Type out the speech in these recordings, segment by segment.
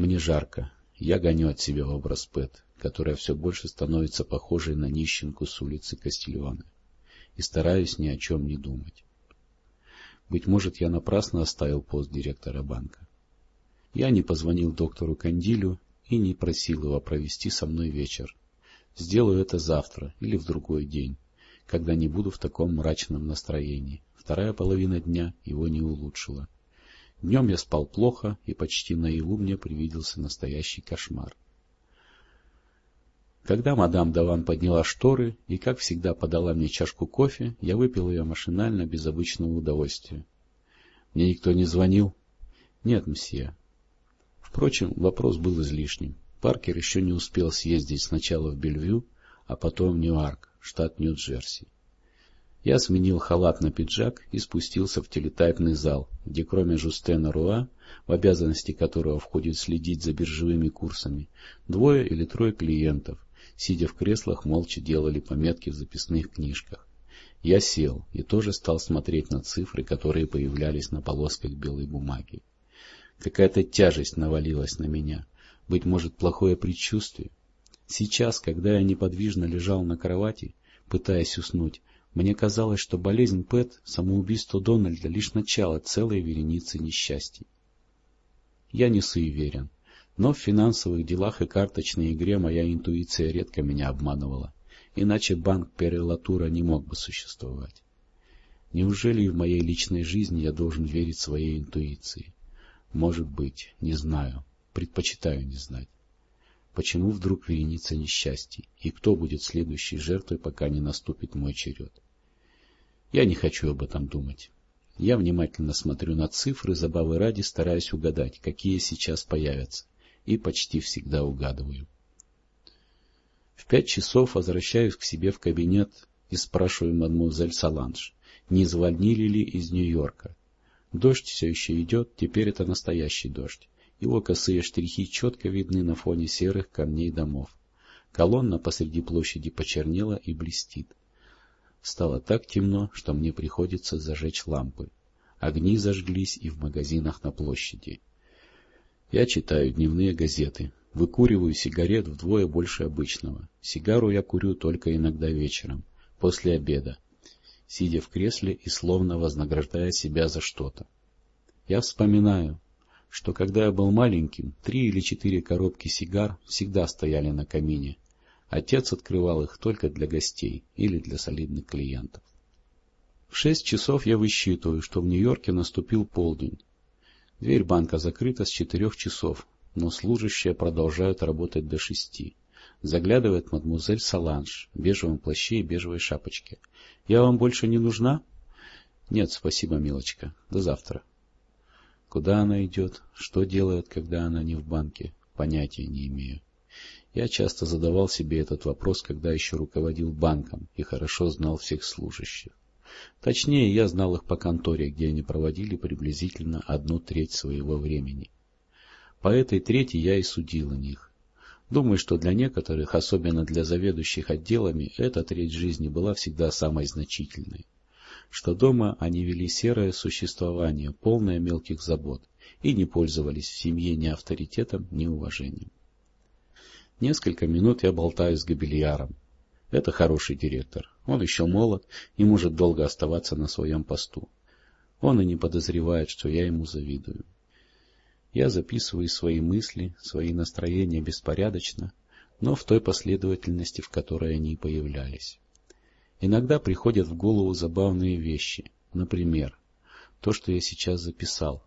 Мне жарко. Я гоню от себя образ Пэт, которая все больше становится похожей на нищенку с улицы Кастильоны, и стараюсь ни о чем не думать. Быть может, я напрасно оставил пост директора банка. Я не позвонил доктору Кандилю и не просил его провести со мной вечер. Сделаю это завтра или в другой день, когда не буду в таком мрачном настроении. Вторая половина дня его не улучшила. Днем я спал плохо, и почти наяву мне привиделся настоящий кошмар. Когда мадам Даван подняла шторы и, как всегда, подала мне чашку кофе, я выпил ее машинально, без обычного удовольствия. — Мне никто не звонил? — Нет, мсье. Впрочем, вопрос был излишним. Паркер еще не успел съездить сначала в Бельвью, а потом в Ньюарк, штат Нью-Джерси. Я сменил халат на пиджак и спустился в телетайпный зал, где кроме Жустена Руа, в обязанности которого входит следить за биржевыми курсами, двое или трое клиентов, сидя в креслах, молча делали пометки в записных книжках. Я сел и тоже стал смотреть на цифры, которые появлялись на полосках белой бумаги. Какая-то тяжесть навалилась на меня, быть может, плохое предчувствие. Сейчас, когда я неподвижно лежал на кровати, пытаясь уснуть, мне казалось, что болезнь Пэт, самоубийство Дональда — лишь начало целой вереницы несчастий. Я не суеверен. Но в финансовых делах и карточной игре моя интуиция редко меня обманывала, иначе банк Перелатура не мог бы существовать. Неужели и в моей личной жизни я должен верить своей интуиции? Может быть, не знаю, предпочитаю не знать. Почему вдруг вереница несчастье, и кто будет следующей жертвой, пока не наступит мой черед? Я не хочу об этом думать. Я внимательно смотрю на цифры, забавы ради стараюсь угадать, какие сейчас появятся и почти всегда угадываю. В пять часов возвращаюсь к себе в кабинет и спрашиваю мадмуазель Саланж, не звонили ли из Нью-Йорка. Дождь все еще идет, теперь это настоящий дождь. Его косые штрихи четко видны на фоне серых камней домов. Колонна посреди площади почернела и блестит. Стало так темно, что мне приходится зажечь лампы. Огни зажглись и в магазинах на площади. Я читаю дневные газеты, выкуриваю сигарет вдвое больше обычного. Сигару я курю только иногда вечером, после обеда, сидя в кресле и словно вознаграждая себя за что-то. Я вспоминаю, что когда я был маленьким, три или четыре коробки сигар всегда стояли на камине. Отец открывал их только для гостей или для солидных клиентов. В шесть часов я высчитываю, что в Нью-Йорке наступил полдень, Дверь банка закрыта с четырех часов, но служащие продолжают работать до шести. Заглядывает мадмузель Саланж в бежевом плаще и бежевой шапочке. — Я вам больше не нужна? — Нет, спасибо, милочка. До завтра. Куда она идет? Что делает, когда она не в банке? Понятия не имею. Я часто задавал себе этот вопрос, когда еще руководил банком и хорошо знал всех служащих. Точнее, я знал их по конторе, где они проводили приблизительно одну треть своего времени. По этой трети я и судил о них. Думаю, что для некоторых, особенно для заведующих отделами, эта треть жизни была всегда самой значительной. Что дома они вели серое существование, полное мелких забот, и не пользовались в семье ни авторитетом, ни уважением. Несколько минут я болтаю с Габельяром. Это хороший директор. Он еще молод и может долго оставаться на своем посту. Он и не подозревает, что я ему завидую. Я записываю свои мысли, свои настроения беспорядочно, но в той последовательности, в которой они появлялись. Иногда приходят в голову забавные вещи. Например, то, что я сейчас записал.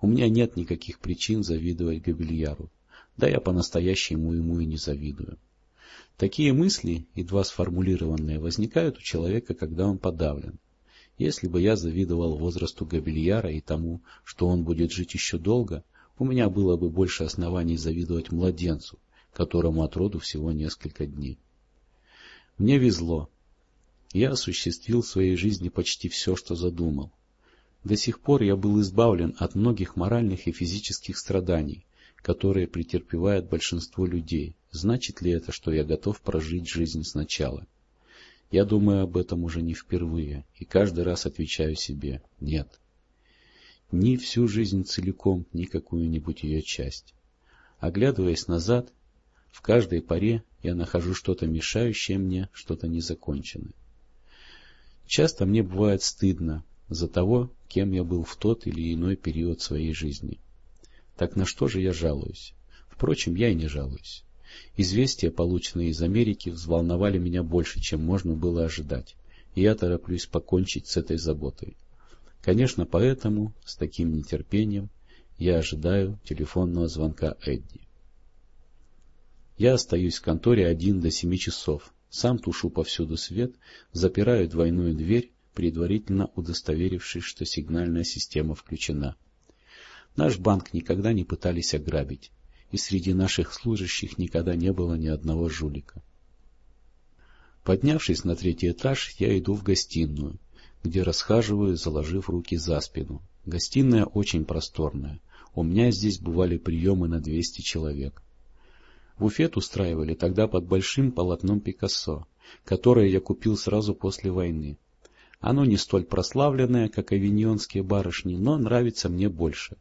У меня нет никаких причин завидовать Габельяру. Да я по-настоящему ему и не завидую. Такие мысли, едва сформулированные, возникают у человека, когда он подавлен. Если бы я завидовал возрасту Габельяра и тому, что он будет жить еще долго, у меня было бы больше оснований завидовать младенцу, которому от роду всего несколько дней. Мне везло. Я осуществил в своей жизни почти все, что задумал. До сих пор я был избавлен от многих моральных и физических страданий, которые претерпевает большинство людей, Значит ли это, что я готов прожить жизнь сначала? Я думаю об этом уже не впервые, и каждый раз отвечаю себе «нет». Ни всю жизнь целиком, ни какую-нибудь ее часть. Оглядываясь назад, в каждой паре я нахожу что-то мешающее мне, что-то незаконченное. Часто мне бывает стыдно за того, кем я был в тот или иной период своей жизни. Так на что же я жалуюсь? Впрочем, я и не жалуюсь. Известия, полученные из Америки, взволновали меня больше, чем можно было ожидать, и я тороплюсь покончить с этой заботой. Конечно, поэтому, с таким нетерпением, я ожидаю телефонного звонка Эдди. Я остаюсь в конторе один до семи часов, сам тушу повсюду свет, запираю двойную дверь, предварительно удостоверившись, что сигнальная система включена. Наш банк никогда не пытались ограбить, и среди наших служащих никогда не было ни одного жулика. Поднявшись на третий этаж, я иду в гостиную, где расхаживаю, заложив руки за спину. Гостиная очень просторная. У меня здесь бывали приемы на двести человек. Буфет устраивали тогда под большим полотном Пикассо, которое я купил сразу после войны. Оно не столь прославленное, как авиньонские барышни, но нравится мне больше.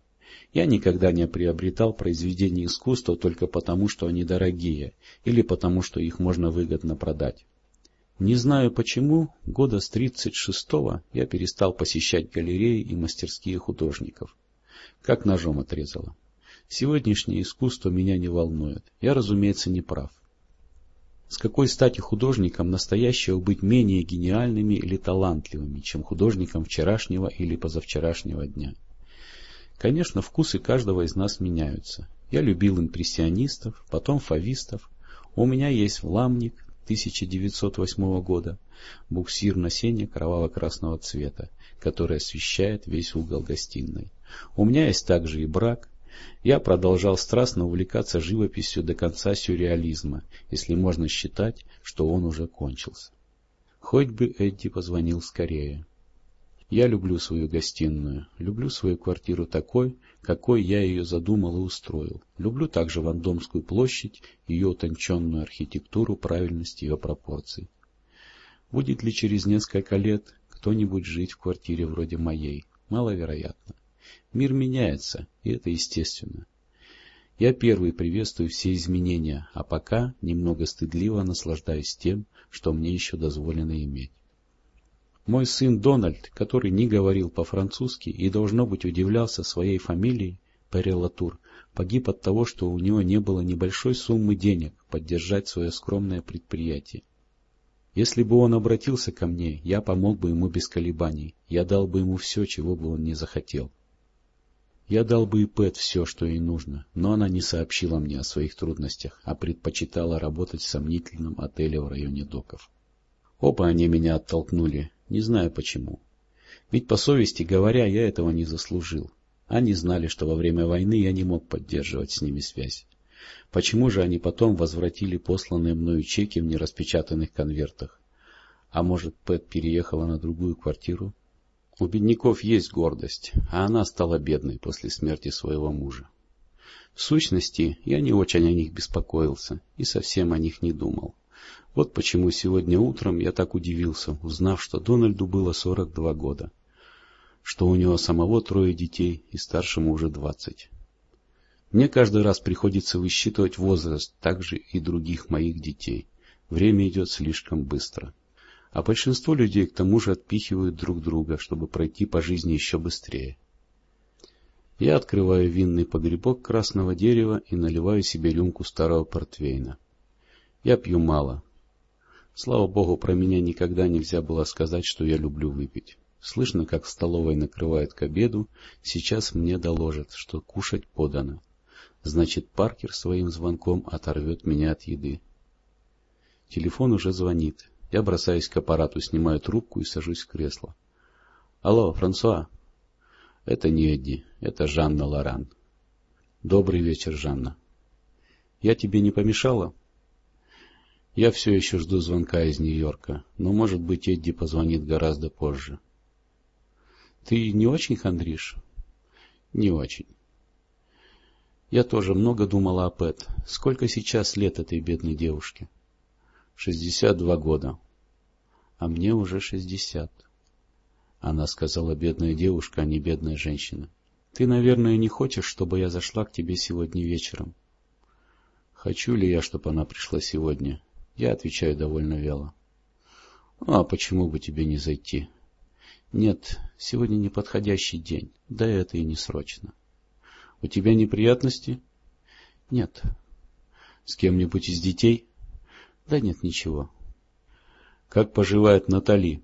Я никогда не приобретал произведения искусства только потому, что они дорогие, или потому, что их можно выгодно продать. Не знаю почему, года с тридцать шестого я перестал посещать галереи и мастерские художников. Как ножом отрезало. Сегодняшнее искусство меня не волнует. Я, разумеется, не прав. С какой стати художникам настоящего быть менее гениальными или талантливыми, чем художникам вчерашнего или позавчерашнего дня? Конечно, вкусы каждого из нас меняются. Я любил импрессионистов, потом фавистов. У меня есть вламник 1908 года, буксир на сене кроваво-красного цвета, который освещает весь угол гостиной. У меня есть также и брак, я продолжал страстно увлекаться живописью до конца сюрреализма, если можно считать, что он уже кончился. Хоть бы Эдди позвонил скорее. Я люблю свою гостиную, люблю свою квартиру такой, какой я ее задумал и устроил. Люблю также Вандомскую площадь, ее утонченную архитектуру, правильность ее пропорций. Будет ли через несколько лет кто-нибудь жить в квартире вроде моей? Маловероятно. Мир меняется, и это естественно. Я первый приветствую все изменения, а пока немного стыдливо наслаждаюсь тем, что мне еще дозволено иметь. Мой сын Дональд, который не говорил по-французски и, должно быть, удивлялся своей фамилией Перелатур, погиб от того, что у него не было небольшой суммы денег поддержать свое скромное предприятие. Если бы он обратился ко мне, я помог бы ему без колебаний, я дал бы ему все, чего бы он не захотел. Я дал бы и Пэт все, что ей нужно, но она не сообщила мне о своих трудностях, а предпочитала работать в сомнительном отеле в районе доков. Оба они меня оттолкнули, не знаю почему. Ведь, по совести говоря, я этого не заслужил. Они знали, что во время войны я не мог поддерживать с ними связь. Почему же они потом возвратили посланные мною чеки в нераспечатанных конвертах? А может, Пэт переехала на другую квартиру? У бедняков есть гордость, а она стала бедной после смерти своего мужа. В сущности, я не очень о них беспокоился и совсем о них не думал. Вот почему сегодня утром я так удивился, узнав, что Дональду было сорок два года, что у него самого трое детей и старшему уже двадцать. Мне каждый раз приходится высчитывать возраст также и других моих детей. Время идет слишком быстро. А большинство людей к тому же отпихивают друг друга, чтобы пройти по жизни еще быстрее. Я открываю винный погребок красного дерева и наливаю себе рюмку старого портвейна. Я пью мало. Слава богу, про меня никогда нельзя было сказать, что я люблю выпить. Слышно, как в столовой накрывают к обеду, сейчас мне доложат, что кушать подано. Значит, Паркер своим звонком оторвет меня от еды. Телефон уже звонит. Я бросаюсь к аппарату, снимаю трубку и сажусь в кресло. — Алло, Франсуа? — Это не Эдди, это Жанна Лоран. — Добрый вечер, Жанна. — Я тебе не помешала? — Я все еще жду звонка из Нью-Йорка, но, может быть, Эдди позвонит гораздо позже. — Ты не очень хандришь? — Не очень. Я тоже много думала о Пэт. Сколько сейчас лет этой бедной девушке? Шестьдесят два года. А мне уже шестьдесят. Она сказала, бедная девушка, а не бедная женщина. Ты, наверное, не хочешь, чтобы я зашла к тебе сегодня вечером? Хочу ли я, чтобы она пришла сегодня? Я отвечаю довольно вяло. Ну, а почему бы тебе не зайти? Нет, сегодня неподходящий день, да это и не срочно. У тебя неприятности? Нет. С кем-нибудь из детей? Да нет, ничего. Как поживает Натали?